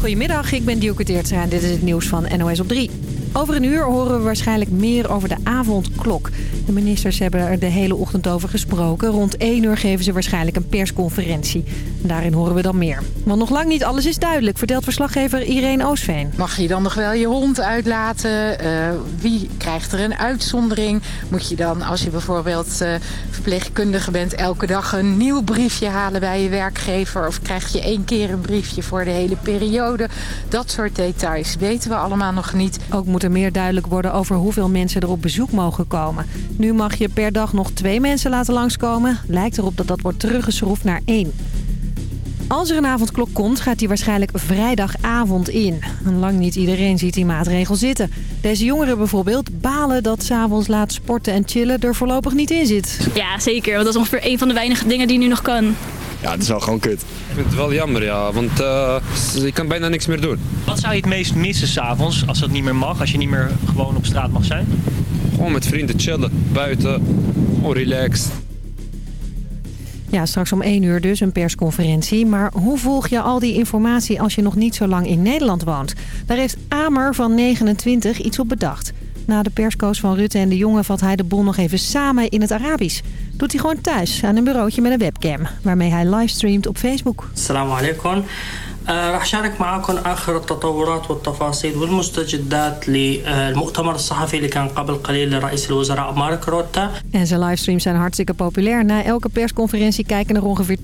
Goedemiddag, ik ben Dielke Teertstra en dit is het nieuws van NOS op 3. Over een uur horen we waarschijnlijk meer over de avondklok. De ministers hebben er de hele ochtend over gesproken. Rond 1 uur geven ze waarschijnlijk een persconferentie. Daarin horen we dan meer. Want nog lang niet alles is duidelijk, vertelt verslaggever Irene Oosveen. Mag je dan nog wel je hond uitlaten? Uh, wie krijgt er een uitzondering? Moet je dan, als je bijvoorbeeld uh, verpleegkundige bent... elke dag een nieuw briefje halen bij je werkgever? Of krijg je één keer een briefje voor de hele periode? Dat soort details weten we allemaal nog niet. Ook moet er meer duidelijk worden over hoeveel mensen er op bezoek mogen komen. Nu mag je per dag nog twee mensen laten langskomen. Lijkt erop dat dat wordt teruggeschroefd naar één. Als er een avondklok komt, gaat die waarschijnlijk vrijdagavond in. En lang niet iedereen ziet die maatregel zitten. Deze jongeren bijvoorbeeld balen dat s'avonds laat sporten en chillen er voorlopig niet in zit. Ja, zeker. Want dat is ongeveer een van de weinige dingen die nu nog kan. Ja, het is wel gewoon kut. Ik vind het wel jammer, ja. Want uh, je kan bijna niks meer doen. Wat zou je het meest missen s'avonds als dat niet meer mag? Als je niet meer gewoon op straat mag zijn? Gewoon met vrienden chillen, buiten, gewoon relaxed. Ja, straks om 1 uur dus een persconferentie. Maar hoe volg je al die informatie als je nog niet zo lang in Nederland woont? Daar heeft Amer van 29 iets op bedacht. Na de perscoos van Rutte en de jongen vat hij de bol nog even samen in het Arabisch. Doet hij gewoon thuis aan een bureautje met een webcam. Waarmee hij livestreamt op Facebook. Assalamu alaikum. راح شارك معاكم اخر التطورات والتفاصيل والمستجدات للمؤتمر الصحفي اللي كان قبل قليل لرئيس الوزراء مارك روتا. En zijn livestreams zijn hartstikke populair. Na elke persconferentie kijken er ongeveer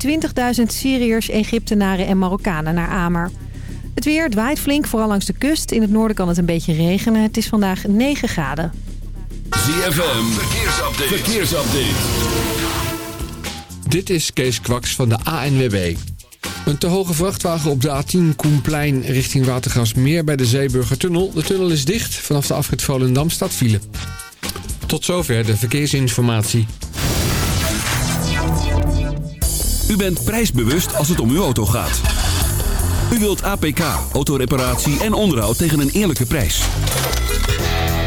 20.000 Syriërs, Egyptenaren en Marokkanen naar Amer. Het weer het waait flink, vooral langs de kust. In het noorden kan het een beetje regenen. Het is vandaag 9 graden. ZFM, verkeersupdate. verkeersupdate. Dit is Kees Kwaks van de ANWB. Een te hoge vrachtwagen op de A10 Koenplein richting Watergasmeer bij de Zeeburgertunnel. De tunnel is dicht. Vanaf de afrit Volendam staat file. Tot zover de verkeersinformatie. U bent prijsbewust als het om uw auto gaat. U wilt APK, autoreparatie en onderhoud tegen een eerlijke prijs.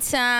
Time.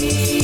me.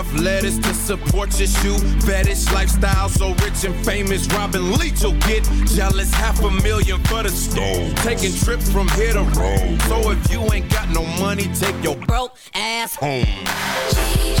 Enough lettuce to support your shoe fetish lifestyle. So rich and famous, Robin Leach will get jealous. Half a million for the stove. Taking trips from here to Rome. So if you ain't got no money, take your broke ass home. Change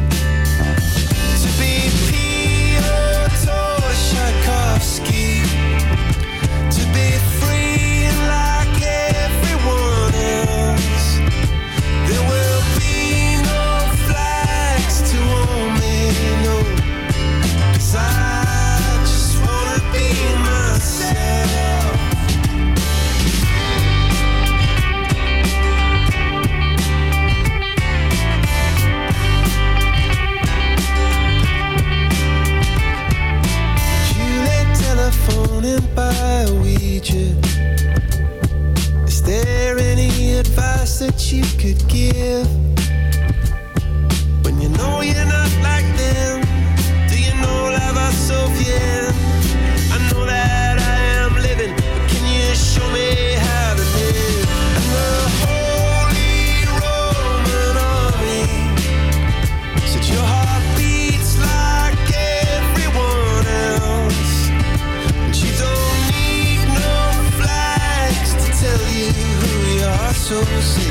That you could give? When you know you're not like them, do you know La Va Sofienne? I know that I am living, but can you show me how to live? And the Holy Roman Army said your heart beats like everyone else. And you don't need no flags to tell you who you are. So say,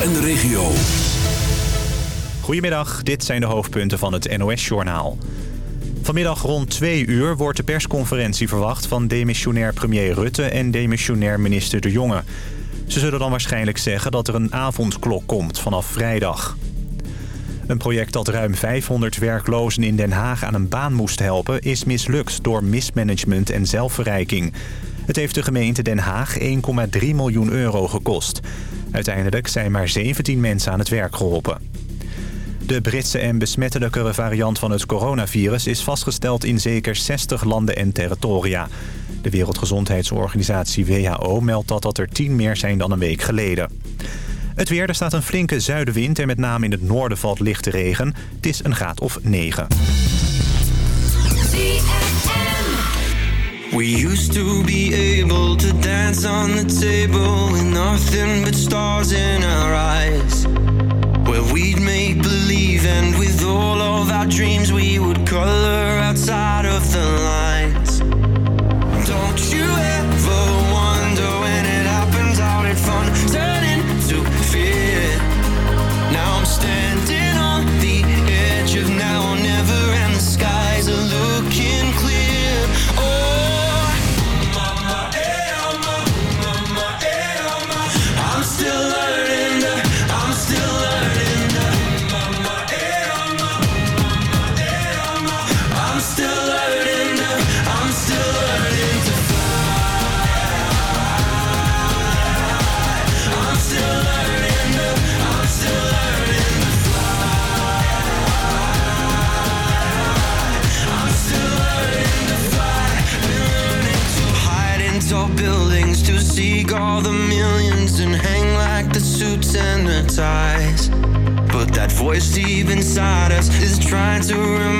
En de regio. Goedemiddag, dit zijn de hoofdpunten van het NOS-journaal. Vanmiddag rond twee uur wordt de persconferentie verwacht... van demissionair premier Rutte en demissionair minister De Jonge. Ze zullen dan waarschijnlijk zeggen dat er een avondklok komt vanaf vrijdag. Een project dat ruim 500 werklozen in Den Haag aan een baan moest helpen... is mislukt door mismanagement en zelfverrijking. Het heeft de gemeente Den Haag 1,3 miljoen euro gekost. Uiteindelijk zijn maar 17 mensen aan het werk geholpen. De Britse en besmettelijkere variant van het coronavirus is vastgesteld in zeker 60 landen en territoria. De Wereldgezondheidsorganisatie WHO meldt dat dat er 10 meer zijn dan een week geleden. Het weer, er staat een flinke zuidenwind en met name in het noorden valt lichte regen. Het is een graad of 9. We used to be able to dance on the table with nothing but stars in our eyes. Where we'd make believe, and with all of our dreams, we would color outside of the lines. Don't you ever wonder when it happens, how did fun turn into fear? Now I'm standing on the edge of now voice deep inside us is trying to remind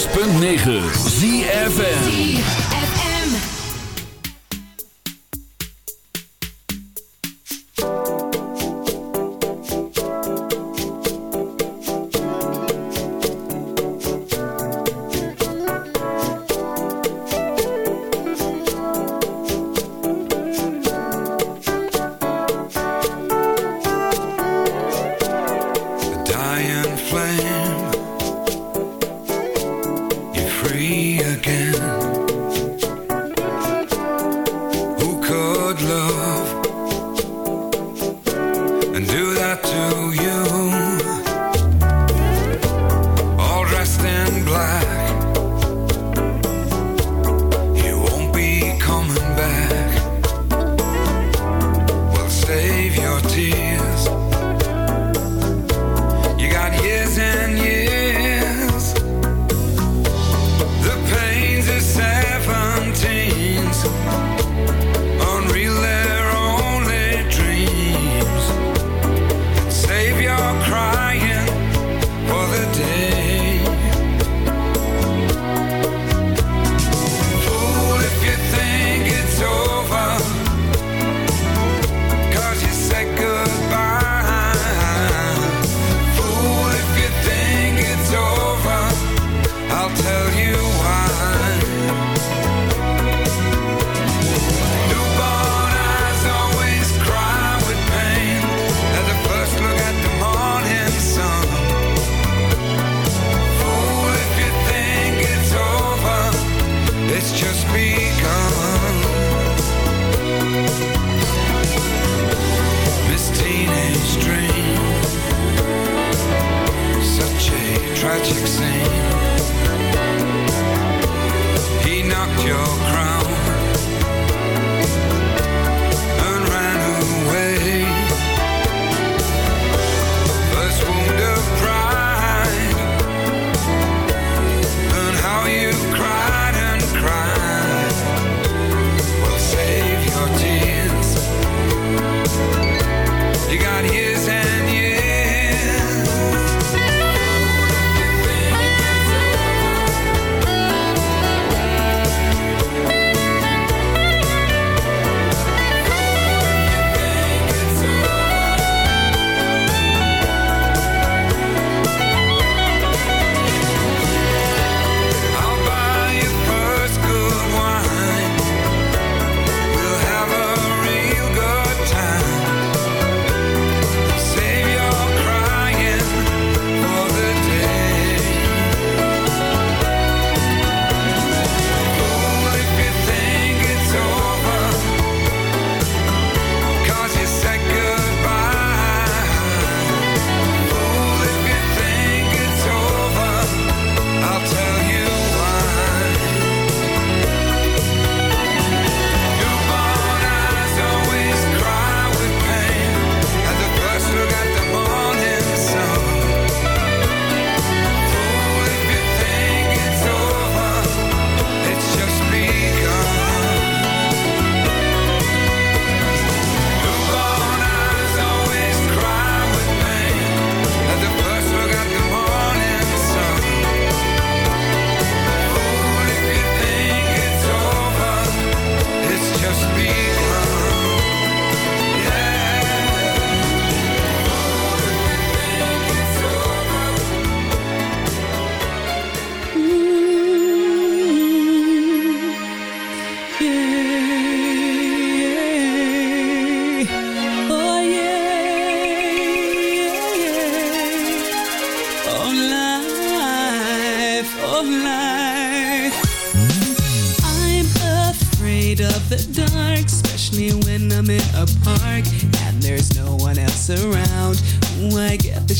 106.9 ZFN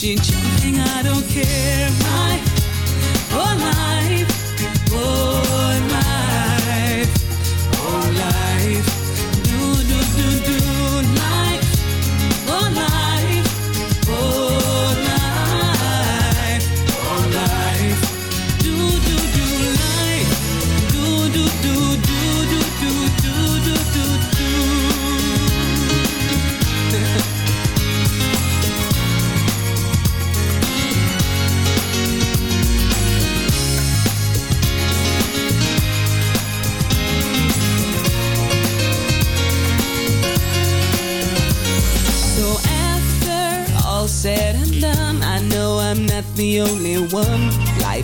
gente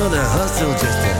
another hustle just to